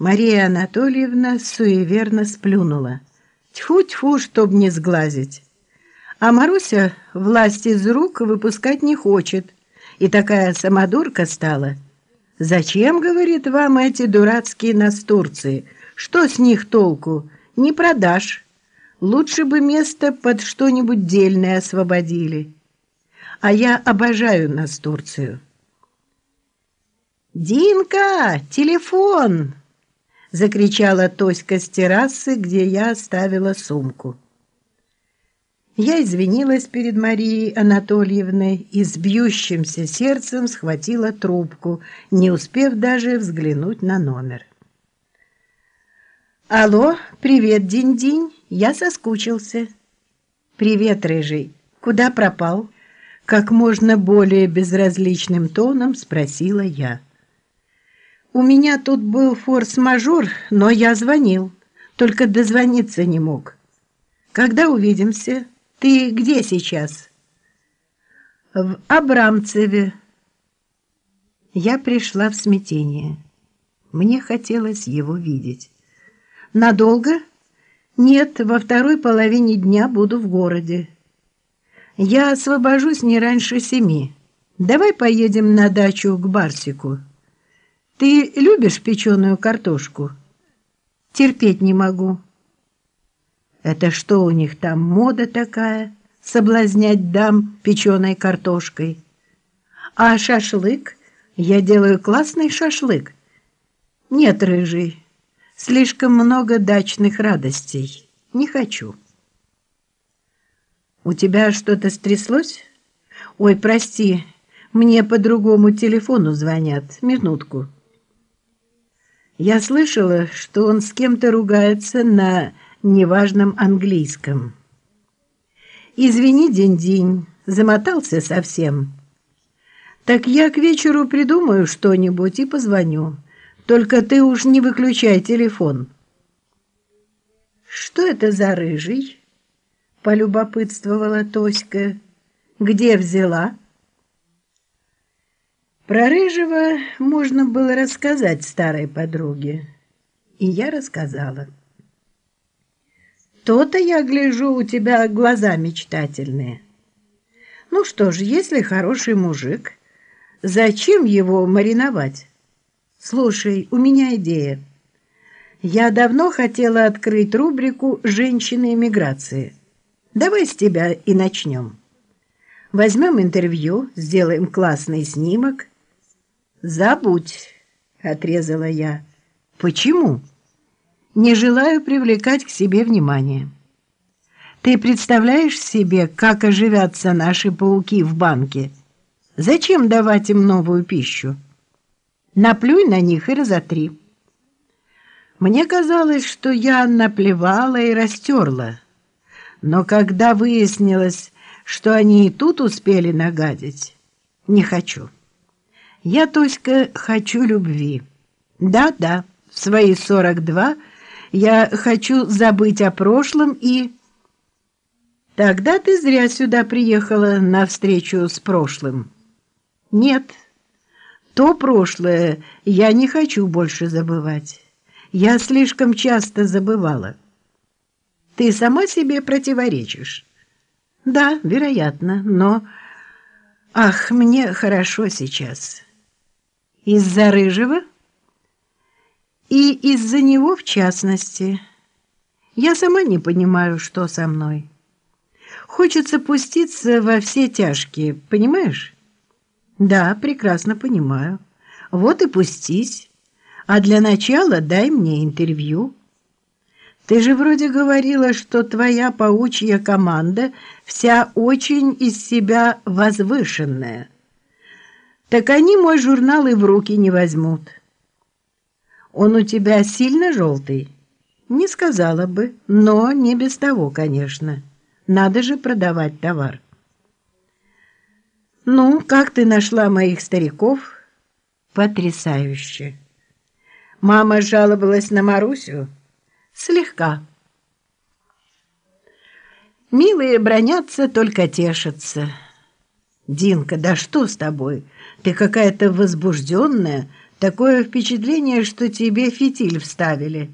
Мария Анатольевна суеверно сплюнула. Тьфу-тьфу, чтоб не сглазить. А Маруся власть из рук выпускать не хочет. И такая самодурка стала. «Зачем, — говорит, — вам эти дурацкие настурции? Что с них толку? Не продашь. Лучше бы место под что-нибудь дельное освободили. А я обожаю настурцию». «Динка, телефон!» — закричала Тоська с террасы, где я оставила сумку. Я извинилась перед Марией Анатольевной и с бьющимся сердцем схватила трубку, не успев даже взглянуть на номер. «Алло, привет, Динь-Динь, я соскучился». «Привет, Рыжий, куда пропал?» Как можно более безразличным тоном спросила я. «У меня тут был форс-мажор, но я звонил, только дозвониться не мог. Когда увидимся?» Ты где сейчас? В Абрамцеве. Я пришла в смятение. Мне хотелось его видеть. Надолго? Нет, во второй половине дня буду в городе. Я освобожусь не раньше семи. Давай поедем на дачу к Барсику. Ты любишь печеную картошку? Терпеть не могу. Это что у них там, мода такая, соблазнять дам печеной картошкой? А шашлык? Я делаю классный шашлык. Нет, рыжий, слишком много дачных радостей. Не хочу. У тебя что-то стряслось? Ой, прости, мне по другому телефону звонят. Минутку. Я слышала, что он с кем-то ругается на неважном английском. «Извини, день-день, замотался совсем. Так я к вечеру придумаю что-нибудь и позвоню. Только ты уж не выключай телефон». «Что это за рыжий?» — полюбопытствовала Тоська. «Где взяла?» Про рыжего можно было рассказать старой подруге. И я рассказала. То-то я гляжу, у тебя глаза мечтательные. Ну что ж, если хороший мужик, зачем его мариновать? Слушай, у меня идея. Я давно хотела открыть рубрику «Женщины эмиграции». Давай с тебя и начнем. Возьмем интервью, сделаем классный снимок. Забудь, отрезала я. Почему? Не желаю привлекать к себе внимание. Ты представляешь себе, как оживятся наши пауки в банке? Зачем давать им новую пищу? Наплюй на них и разотри. Мне казалось, что я наплевала и растерла. Но когда выяснилось, что они и тут успели нагадить, не хочу. Я, Тоська, хочу любви. Да-да, в свои сорок два – я хочу забыть о прошлом и... Тогда ты зря сюда приехала на встречу с прошлым. Нет, то прошлое я не хочу больше забывать. Я слишком часто забывала. Ты сама себе противоречишь. Да, вероятно, но... Ах, мне хорошо сейчас. Из-за рыжего? И из-за него в частности. Я сама не понимаю, что со мной. Хочется пуститься во все тяжкие, понимаешь? Да, прекрасно понимаю. Вот и пустись. А для начала дай мне интервью. Ты же вроде говорила, что твоя паучья команда вся очень из себя возвышенная. Так они мой журнал и в руки не возьмут. Он у тебя сильно желтый? Не сказала бы, но не без того, конечно. Надо же продавать товар. Ну, как ты нашла моих стариков? Потрясающе. Мама жаловалась на Марусю? Слегка. Милые бронятся, только тешатся. Динка, да что с тобой? Ты какая-то возбужденная, Такое впечатление, что тебе фитиль вставили.